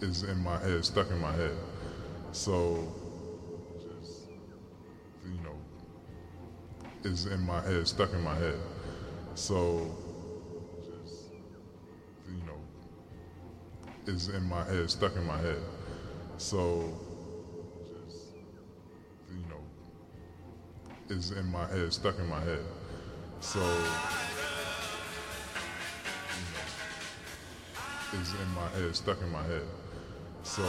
is in my head, stuck in my head. So, just, you know, is in my head, stuck in my head. So, just, you know, is in my head, stuck in my head. So, just, you know, is in my head, stuck in my head. So, is in my head, stuck in my head. So,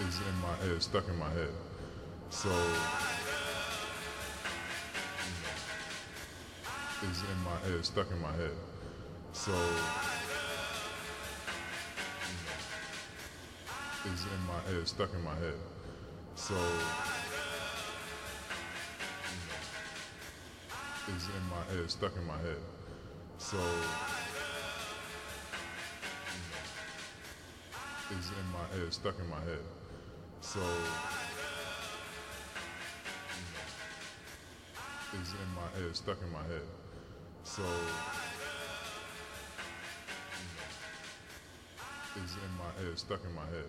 is in my head, stuck in my head. So, is in my head, stuck in my head. So, is in my head, stuck in my head. So, is in my head, stuck in my head. So, is in my head, stuck in my head. So is in my head, stuck in my head. So is in my head, stuck in my head.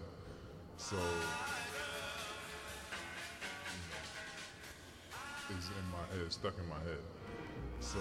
So is in my head, stuck in my head. So.